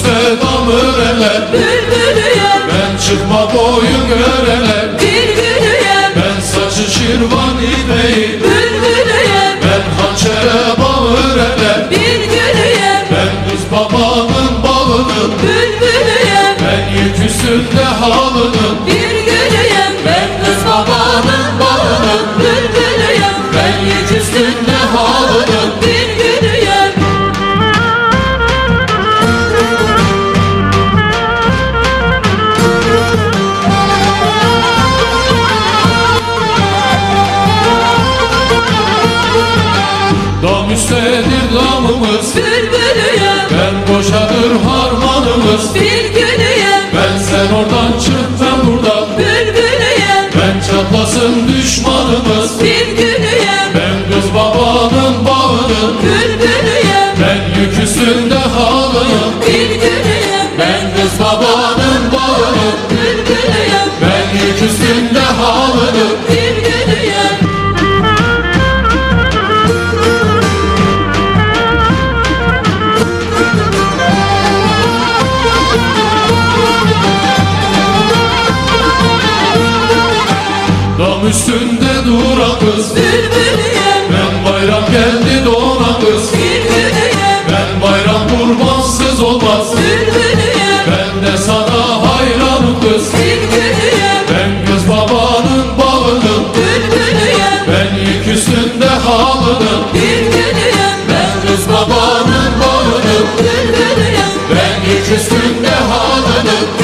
göreler Bülbülüyüm Ben çıkma boyun göreler bir gülüyüm Ben saçı şirvan ipeği Bülbülüyüm Ben hançere bağır eder bir gülüyüm Ben kız babanın balının Bülbülüyüm Ben yük üstünde halının Dam üsttedir damımız Bülbülüyüm Ben koşadır harmanımız. Bir gülüyüm Ben sen oradan çık ben buradan. Bülbülüyüm Ben çatlasın düşmanımız. Bir gülüyüm Ben kız babanın bağının. Bülbülüyüm Ben yük üstünde halının. Bir gülüyüm Ben kız babanın bağının. Bülbülüyüm Ben yük üstünde kız. Ben bayram geldi doğan kız. Bir gülüyüm Ben bayram kurbansız olmaz. Bülbülüyüm Ben de sana hayranım kız. Bir gülüyüm Ben kız babanın bağının. Bülbülüyüm Ben yük üstünde halının. Bir gülüyüm Ben kız babanın bağının. Bülbülüyüm Ben yük üstünde halının